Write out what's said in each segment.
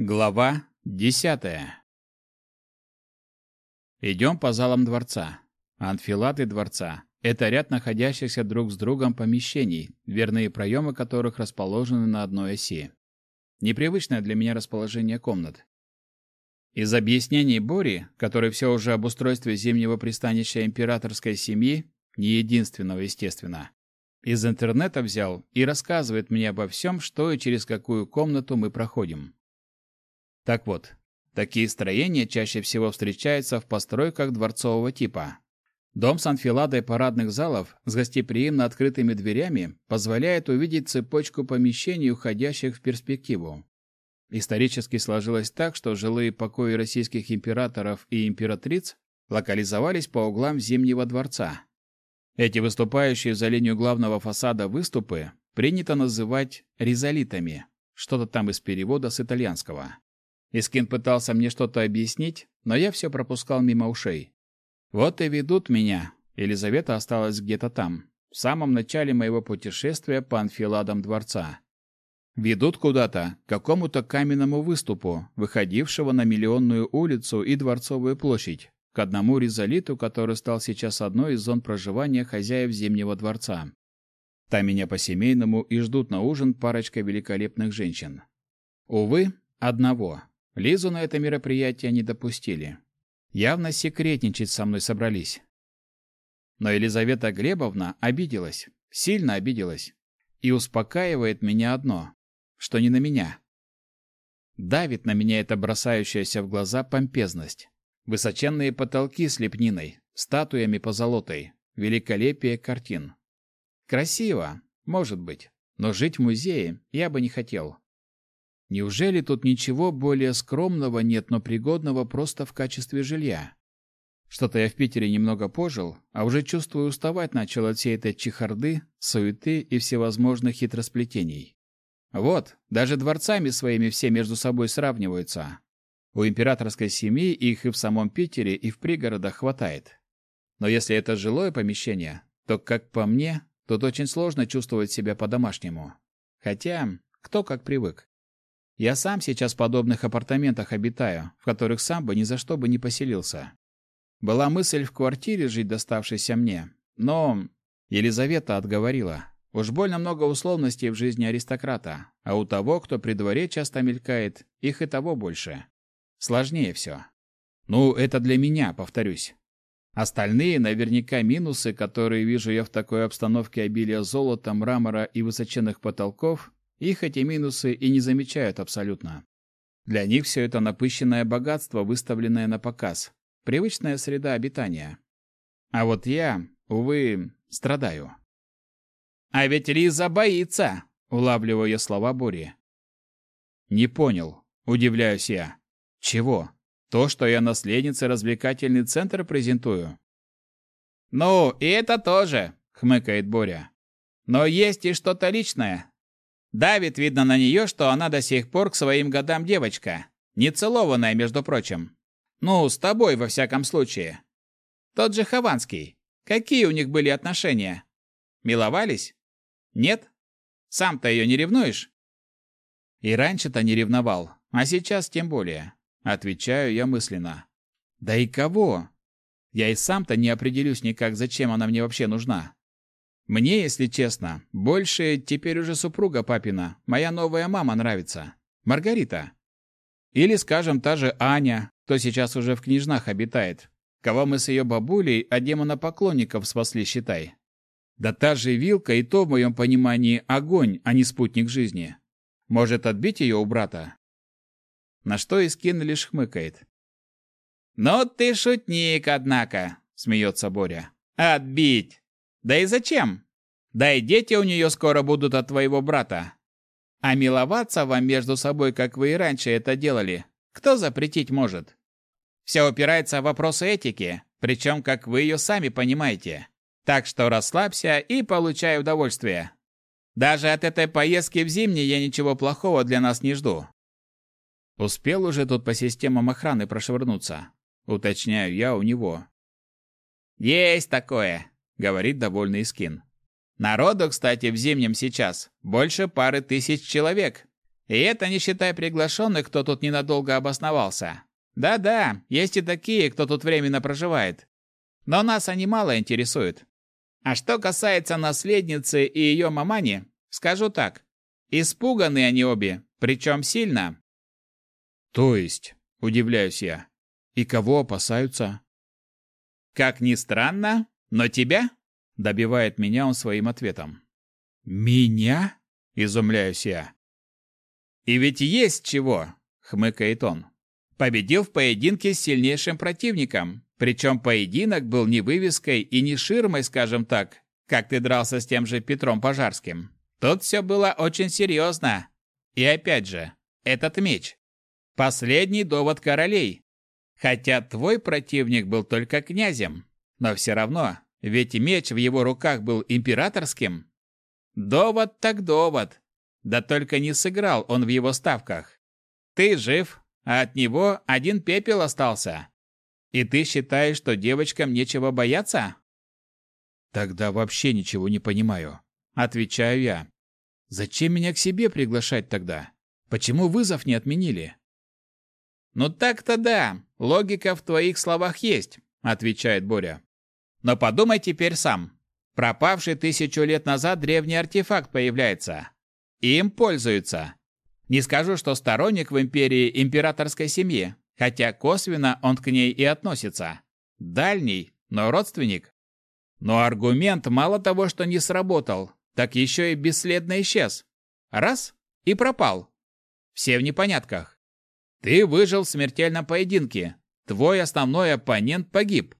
Глава десятая Идем по залам дворца. Анфилаты дворца – это ряд находящихся друг с другом помещений, верные проемы которых расположены на одной оси. Непривычное для меня расположение комнат. Из объяснений Бори, который все уже об устройстве зимнего пристанища императорской семьи, не единственного, естественно, из интернета взял и рассказывает мне обо всем, что и через какую комнату мы проходим. Так вот, такие строения чаще всего встречаются в постройках дворцового типа. Дом с анфиладой парадных залов с гостеприимно открытыми дверями позволяет увидеть цепочку помещений, уходящих в перспективу. Исторически сложилось так, что жилые покои российских императоров и императриц локализовались по углам Зимнего дворца. Эти выступающие за линию главного фасада выступы принято называть ризолитами, что-то там из перевода с итальянского. Искин пытался мне что-то объяснить, но я все пропускал мимо ушей. Вот и ведут меня. Елизавета осталась где-то там, в самом начале моего путешествия по анфиладам дворца. Ведут куда-то, к какому-то каменному выступу, выходившего на Миллионную улицу и Дворцовую площадь, к одному резолиту, который стал сейчас одной из зон проживания хозяев Зимнего дворца. Там меня по-семейному и ждут на ужин парочка великолепных женщин. Увы, одного. Лизу на это мероприятие не допустили. Явно секретничать со мной собрались. Но Елизавета Глебовна обиделась, сильно обиделась. И успокаивает меня одно, что не на меня. Давит на меня эта бросающаяся в глаза помпезность. Высоченные потолки с лепниной, статуями позолотой, великолепие картин. Красиво, может быть, но жить в музее я бы не хотел. Неужели тут ничего более скромного нет, но пригодного просто в качестве жилья? Что-то я в Питере немного пожил, а уже чувствую уставать начал от всей этой чехарды, суеты и всевозможных хитросплетений. Вот, даже дворцами своими все между собой сравниваются. У императорской семьи их и в самом Питере, и в пригородах хватает. Но если это жилое помещение, то, как по мне, тут очень сложно чувствовать себя по-домашнему. Хотя, кто как привык. Я сам сейчас в подобных апартаментах обитаю, в которых сам бы ни за что бы не поселился. Была мысль в квартире жить, доставшейся мне, но Елизавета отговорила. Уж больно много условностей в жизни аристократа, а у того, кто при дворе часто мелькает, их и того больше. Сложнее все. Ну, это для меня, повторюсь. Остальные наверняка минусы, которые вижу я в такой обстановке обилия золота, мрамора и высоченных потолков, их эти минусы и не замечают абсолютно. Для них все это напыщенное богатство, выставленное на показ. Привычная среда обитания. А вот я, увы, страдаю. «А ведь Лиза боится!» — улавливаю я слова Бори. «Не понял», — удивляюсь я. «Чего? То, что я наследница развлекательный центр презентую?» «Ну, и это тоже», — хмыкает Боря. «Но есть и что-то личное. Давит, видно, на нее, что она до сих пор к своим годам девочка. Не целованная, между прочим. Ну, с тобой, во всяком случае. Тот же Хованский. Какие у них были отношения? Миловались? Нет? Сам-то ее не ревнуешь? И раньше-то не ревновал, а сейчас тем более. Отвечаю я мысленно. Да и кого? Я и сам-то не определюсь никак, зачем она мне вообще нужна. Мне, если честно, больше теперь уже супруга папина, моя новая мама нравится. Маргарита. Или, скажем, та же Аня, кто сейчас уже в княжнах обитает. Кого мы с ее бабулей от демона-поклонников спасли, считай. Да та же Вилка и то, в моем понимании, огонь, а не спутник жизни. Может отбить ее у брата? На что Искин лишь хмыкает. «Ну ты шутник, однако», — смеется Боря. «Отбить! Да и зачем? Да и дети у нее скоро будут от твоего брата. А миловаться вам между собой, как вы и раньше это делали, кто запретить может? Все упирается в вопросы этики, причем, как вы ее сами понимаете. Так что расслабься и получай удовольствие. Даже от этой поездки в зимний я ничего плохого для нас не жду. Успел уже тут по системам охраны прошвырнуться. Уточняю я у него. Есть такое говорит довольный Скин. Народу, кстати, в зимнем сейчас больше пары тысяч человек. И это не считая приглашенных, кто тут ненадолго обосновался. Да-да, есть и такие, кто тут временно проживает. Но нас они мало интересуют. А что касается наследницы и ее мамани, скажу так. Испуганы они обе, причем сильно. То есть, удивляюсь я, и кого опасаются? Как ни странно, но тебя? Добивает меня он своим ответом. Меня? Изумляюсь я. И ведь есть чего, хмыкает он. Победил в поединке с сильнейшим противником, причем поединок был не вывеской и не ширмой, скажем так, как ты дрался с тем же Петром Пожарским. Тут все было очень серьезно. И опять же, этот меч. Последний довод королей. Хотя твой противник был только князем, но все равно, ведь меч в его руках был императорским. Довод так довод. Да только не сыграл он в его ставках. Ты жив, а от него один пепел остался. И ты считаешь, что девочкам нечего бояться? Тогда вообще ничего не понимаю. Отвечаю я. Зачем меня к себе приглашать тогда? Почему вызов не отменили? Ну так-то да, логика в твоих словах есть, отвечает Боря. Но подумай теперь сам. Пропавший тысячу лет назад древний артефакт появляется. Им пользуются. Не скажу, что сторонник в империи императорской семьи, хотя косвенно он к ней и относится. Дальний, но родственник. Но аргумент мало того, что не сработал, так еще и бесследно исчез. Раз – и пропал. Все в непонятках. Ты выжил в смертельном поединке. Твой основной оппонент погиб.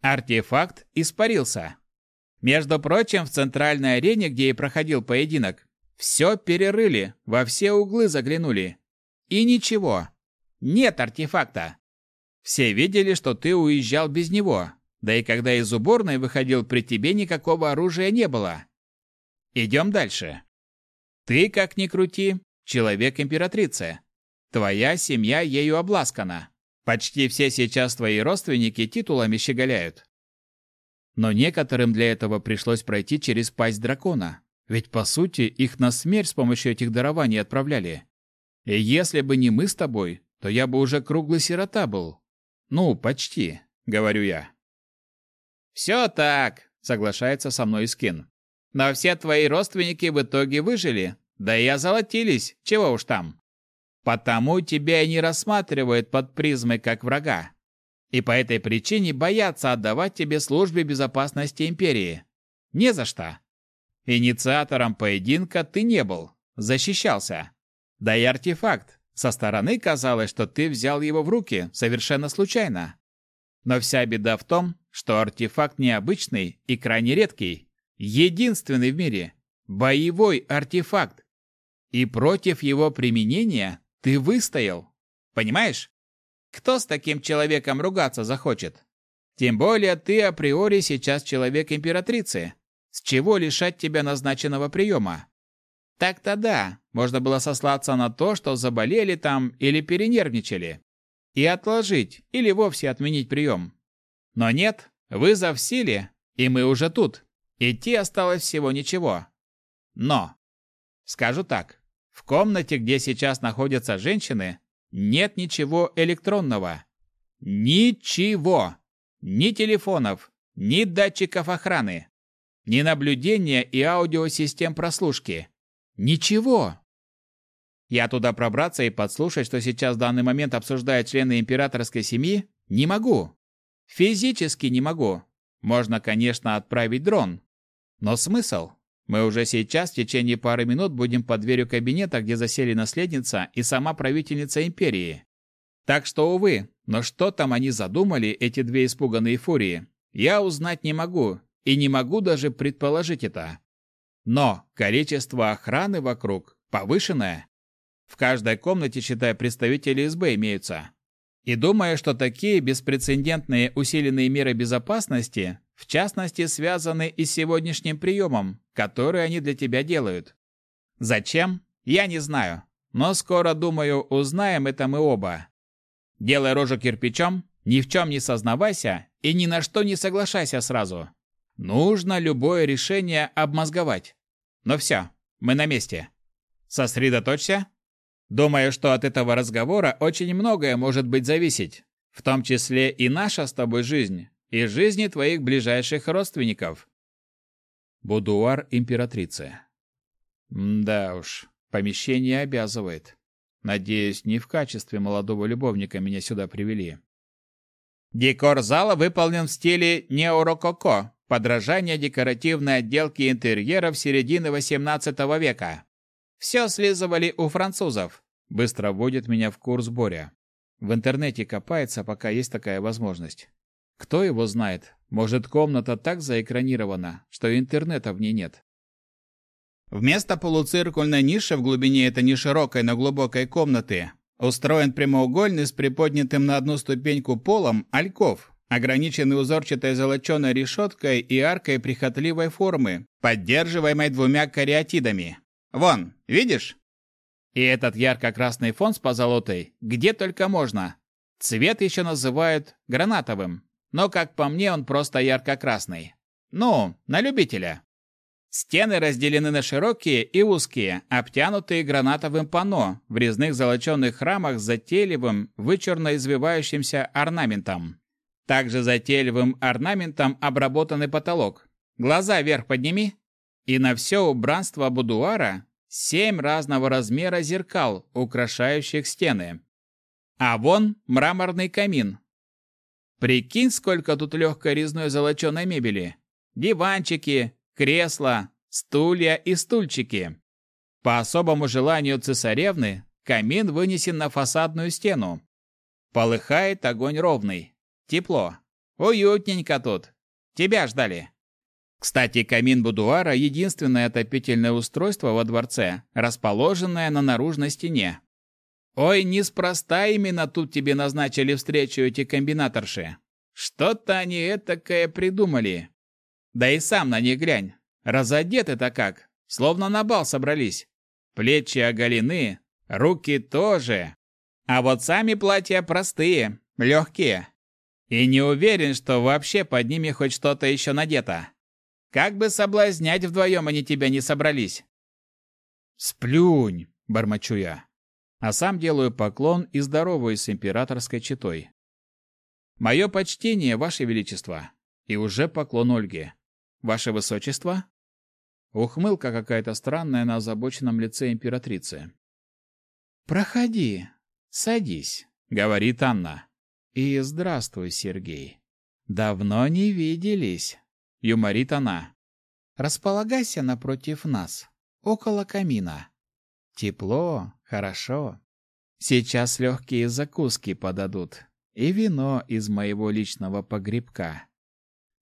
Артефакт испарился. Между прочим, в центральной арене, где и проходил поединок, все перерыли, во все углы заглянули. И ничего. Нет артефакта. Все видели, что ты уезжал без него. Да и когда из уборной выходил, при тебе никакого оружия не было. Идем дальше. Ты, как ни крути, человек императрицы. Твоя семья ею обласкана. Почти все сейчас твои родственники титулами щеголяют. Но некоторым для этого пришлось пройти через пасть дракона. Ведь, по сути, их на смерть с помощью этих дарований отправляли. И если бы не мы с тобой, то я бы уже круглый сирота был. Ну, почти, говорю я. Все так, соглашается со мной Скин. Но все твои родственники в итоге выжили, да и озолотились, чего уж там. Потому тебя и не рассматривают под призмой как врага. И по этой причине боятся отдавать тебе службе безопасности империи. Не за что. Инициатором поединка ты не был, защищался. Да и артефакт. Со стороны казалось, что ты взял его в руки совершенно случайно. Но вся беда в том, что артефакт необычный и крайне редкий. Единственный в мире. Боевой артефакт. И против его применения ты выстоял. Понимаешь? Кто с таким человеком ругаться захочет? Тем более ты априори сейчас человек императрицы. С чего лишать тебя назначенного приема? Так-то да, можно было сослаться на то, что заболели там или перенервничали. И отложить, или вовсе отменить прием. Но нет, вызов в силе, и мы уже тут. Идти осталось всего ничего. Но, скажу так, в комнате, где сейчас находятся женщины, нет ничего электронного. Ничего. Ни телефонов, ни датчиков охраны, ни наблюдения и аудиосистем прослушки. Ничего. Я туда пробраться и подслушать, что сейчас в данный момент обсуждают члены императорской семьи, не могу. Физически не могу. Можно, конечно, отправить дрон. Но смысл? Мы уже сейчас в течение пары минут будем под дверью кабинета, где засели наследница и сама правительница империи. Так что, увы, но что там они задумали, эти две испуганные фурии, я узнать не могу, и не могу даже предположить это. Но количество охраны вокруг повышенное. В каждой комнате, считай, представители СБ имеются. И думаю, что такие беспрецедентные усиленные меры безопасности, в частности, связаны и с сегодняшним приемом, который они для тебя делают. Зачем? Я не знаю. Но скоро, думаю, узнаем это мы оба. Делай рожу кирпичом, ни в чем не сознавайся и ни на что не соглашайся сразу. Нужно любое решение обмозговать. Но все, мы на месте. Сосредоточься. Думаю, что от этого разговора очень многое может быть зависеть, в том числе и наша с тобой жизнь, и жизни твоих ближайших родственников. Будуар императрицы. Да уж, помещение обязывает. Надеюсь, не в качестве молодого любовника меня сюда привели. Декор зала выполнен в стиле неорококо, подражание декоративной отделки интерьеров середины XVIII века. Все слизывали у французов. Быстро вводит меня в курс Боря. В интернете копается, пока есть такая возможность. Кто его знает? Может, комната так заэкранирована, что интернета в ней нет. Вместо полуциркульной ниши в глубине этой неширокой, но глубокой комнаты устроен прямоугольный с приподнятым на одну ступеньку полом альков, ограниченный узорчатой золоченой решеткой и аркой прихотливой формы, поддерживаемой двумя кариатидами. Вон, видишь? И этот ярко-красный фон с позолотой где только можно. Цвет еще называют гранатовым, но, как по мне, он просто ярко-красный. Ну, на любителя. Стены разделены на широкие и узкие, обтянутые гранатовым панно в резных золоченых рамах с затейливым, вычурно извивающимся орнаментом. Также затейливым орнаментом обработанный потолок. Глаза вверх подними. И на все убранство будуара семь разного размера зеркал, украшающих стены. А вон мраморный камин. Прикинь, сколько тут легкой резной золоченой мебели. Диванчики, кресла, стулья и стульчики. По особому желанию цесаревны камин вынесен на фасадную стену. Полыхает огонь ровный. Тепло. Уютненько тут. Тебя ждали. Кстати, камин будуара – единственное отопительное устройство во дворце, расположенное на наружной стене. Ой, неспроста именно тут тебе назначили встречу эти комбинаторши. Что-то они этакое придумали. Да и сам на них глянь. Разодеты-то как, словно на бал собрались. Плечи оголены, руки тоже. А вот сами платья простые, легкие. И не уверен, что вообще под ними хоть что-то еще надето. Как бы соблазнять вдвоем они тебя не собрались. Сплюнь, бормочу я. А сам делаю поклон и здороваюсь с императорской четой. Мое почтение, Ваше Величество. И уже поклон Ольге. Ваше Высочество? Ухмылка какая-то странная на озабоченном лице императрицы. «Проходи, садись», — говорит Анна. «И здравствуй, Сергей. Давно не виделись», — юморит она. «Располагайся напротив нас, около камина. Тепло, хорошо. Сейчас легкие закуски подадут и вино из моего личного погребка.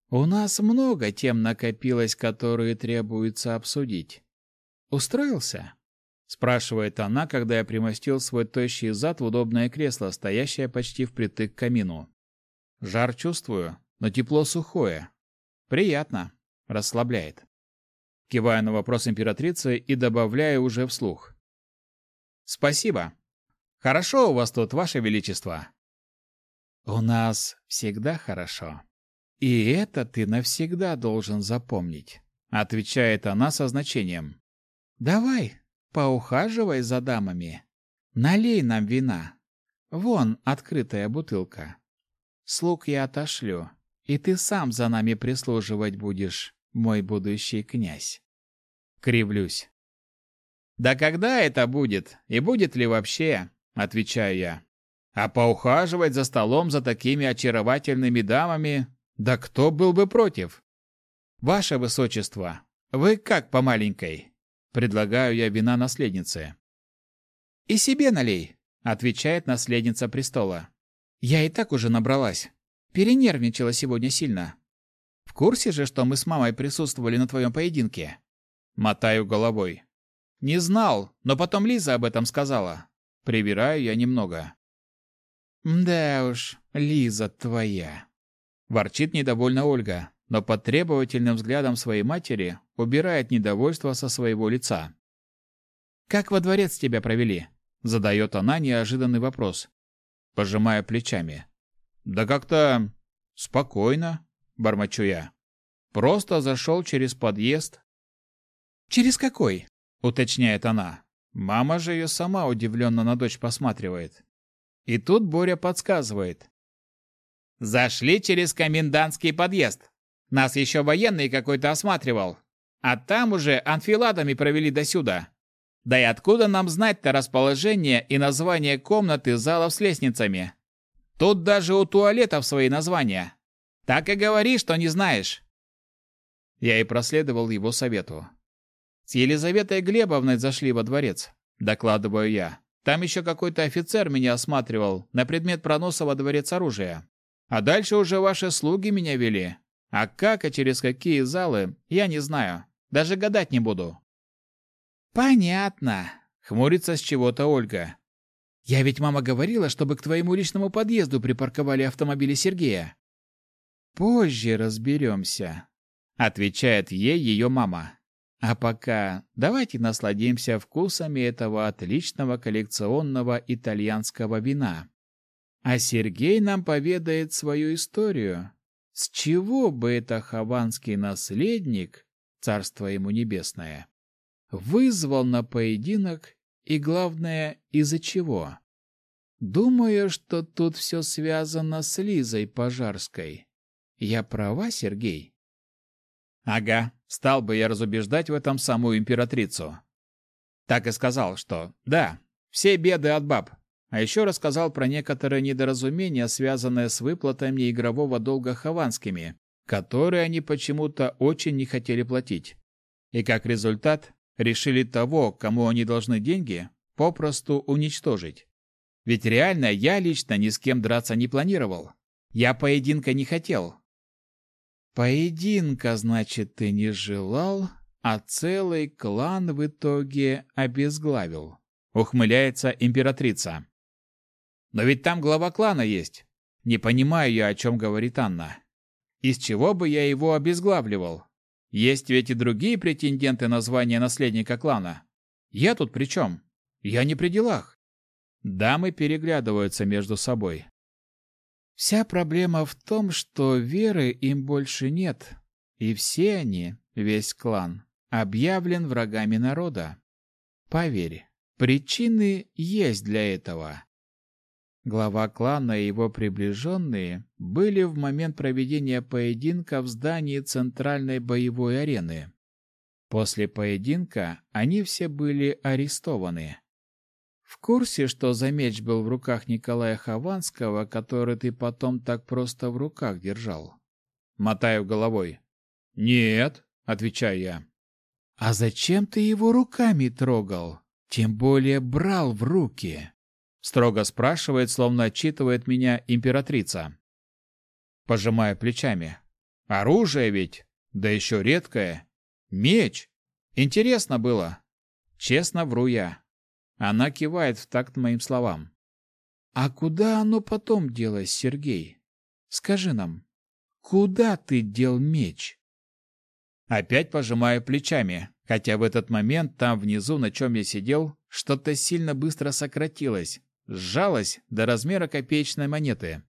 У нас много тем накопилось, которые требуется обсудить. Устроился? спрашивает она, когда я примостил свой тощий зад в удобное кресло, стоящее почти впритык к камину. Жар чувствую, но тепло сухое. Приятно, расслабляет. Киваю на вопрос императрицы и добавляю уже вслух. Спасибо. Хорошо у вас тут, ваше величество. У нас всегда хорошо. И это ты навсегда должен запомнить, отвечает она со значением. Давай, поухаживай за дамами. Налей нам вина. Вон открытая бутылка. Слуг я отошлю, и ты сам за нами прислуживать будешь, мой будущий князь. Кривлюсь. Да когда это будет? И будет ли вообще? отвечаю я. А поухаживать за столом за такими очаровательными дамами да кто был бы против? Ваше высочество, вы как по маленькой? Предлагаю я вина наследнице. И себе налей, отвечает наследница престола. Я и так уже набралась. Перенервничала сегодня сильно. В курсе же, что мы с мамой присутствовали на твоем поединке? Мотаю головой. Не знал, но потом Лиза об этом сказала. Прибираю я немного. Да уж, Лиза твоя. Ворчит недовольно Ольга, но под требовательным взглядом своей матери убирает недовольство со своего лица. «Как во дворец тебя провели?» — задает она неожиданный вопрос, пожимая плечами. «Да как-то спокойно», — бормочу я. «Просто зашел через подъезд». «Через какой?» — уточняет она. Мама же ее сама удивленно на дочь посматривает. И тут Боря подсказывает. «Зашли через комендантский подъезд. Нас еще военный какой-то осматривал. А там уже анфиладами провели досюда. Да и откуда нам знать-то расположение и название комнаты залов с лестницами? Тут даже у туалетов свои названия. Так и говори, что не знаешь. Я и проследовал его совету. С Елизаветой Глебовной зашли во дворец, докладываю я. Там еще какой-то офицер меня осматривал на предмет проноса во дворец оружия. А дальше уже ваши слуги меня вели. А как и через какие залы, я не знаю. Даже гадать не буду. Понятно. Хмурится с чего-то Ольга. Я ведь мама говорила, чтобы к твоему личному подъезду припарковали автомобили Сергея. Позже разберемся, отвечает ей ее мама. А пока давайте насладимся вкусами этого отличного коллекционного итальянского вина. А Сергей нам поведает свою историю. С чего бы это хованский наследник, царство ему небесное, вызвал на поединок и, главное, из-за чего? Думаю, что тут все связано с Лизой Пожарской. Я права, Сергей? Ага, стал бы я разубеждать в этом саму императрицу. Так и сказал, что да, все беды от баб. А еще рассказал про некоторые недоразумения, связанные с выплатами игрового долга хованскими, которые они почему-то очень не хотели платить. И как результат, решили того, кому они должны деньги, попросту уничтожить. Ведь реально я лично ни с кем драться не планировал. Я поединка не хотел, Поединка, значит, ты не желал, а целый клан в итоге обезглавил. Ухмыляется императрица. Но ведь там глава клана есть. Не понимаю я, о чем говорит Анна. Из чего бы я его обезглавливал? Есть ведь и другие претенденты на звание наследника клана. Я тут при чем? Я не при делах. Дамы переглядываются между собой. Вся проблема в том, что веры им больше нет, и все они, весь клан, объявлен врагами народа. Поверь, причины есть для этого. Глава клана и его приближенные были в момент проведения поединка в здании центральной боевой арены. После поединка они все были арестованы. В курсе, что за меч был в руках Николая Хованского, который ты потом так просто в руках держал? Мотаю головой. Нет, отвечаю я. А зачем ты его руками трогал? Тем более брал в руки? Строго спрашивает, словно отчитывает меня императрица. Пожимая плечами. Оружие ведь, да еще редкое. Меч. Интересно было. Честно вру я. Она кивает в такт моим словам. А куда оно потом делось, Сергей? Скажи нам, куда ты дел меч? Опять пожимаю плечами, хотя в этот момент там внизу, на чем я сидел, что-то сильно быстро сократилось, сжалось до размера копеечной монеты.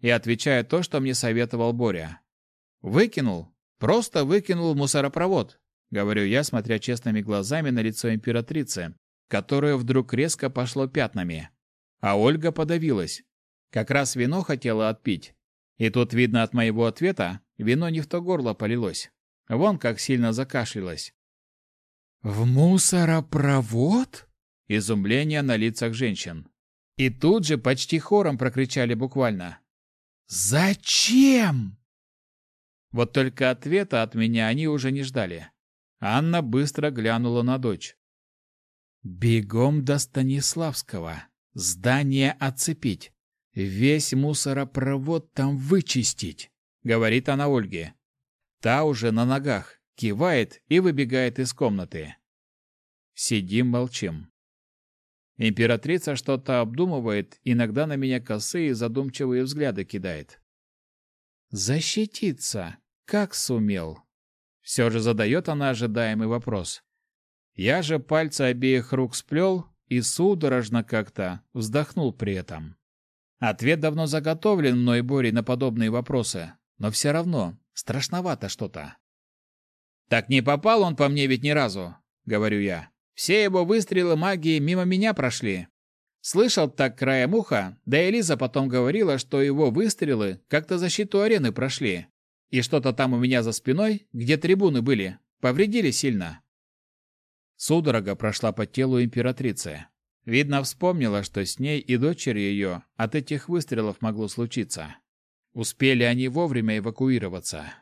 И отвечаю то, что мне советовал Боря. Выкинул, просто выкинул в мусоропровод, говорю я, смотря честными глазами на лицо императрицы, которое вдруг резко пошло пятнами. А Ольга подавилась. Как раз вино хотела отпить. И тут, видно от моего ответа, вино не в то горло полилось. Вон как сильно закашлялась. «В мусоропровод?» Изумление на лицах женщин. И тут же почти хором прокричали буквально. «Зачем?» Вот только ответа от меня они уже не ждали. Анна быстро глянула на дочь. Бегом до Станиславского. Здание оцепить. Весь мусоропровод там вычистить, говорит она Ольге. Та уже на ногах, кивает и выбегает из комнаты. Сидим молчим. Императрица что-то обдумывает, иногда на меня косые задумчивые взгляды кидает. Защититься как сумел? Все же задает она ожидаемый вопрос. Я же пальцы обеих рук сплел и судорожно как-то вздохнул при этом. Ответ давно заготовлен мной Борей на подобные вопросы, но все равно страшновато что-то. «Так не попал он по мне ведь ни разу», — говорю я. Все его выстрелы магии мимо меня прошли. Слышал так краем уха, да Элиза потом говорила, что его выстрелы как-то защиту арены прошли. И что-то там у меня за спиной, где трибуны были, повредили сильно. Судорога прошла по телу императрицы. Видно, вспомнила, что с ней и дочерью ее от этих выстрелов могло случиться. Успели они вовремя эвакуироваться.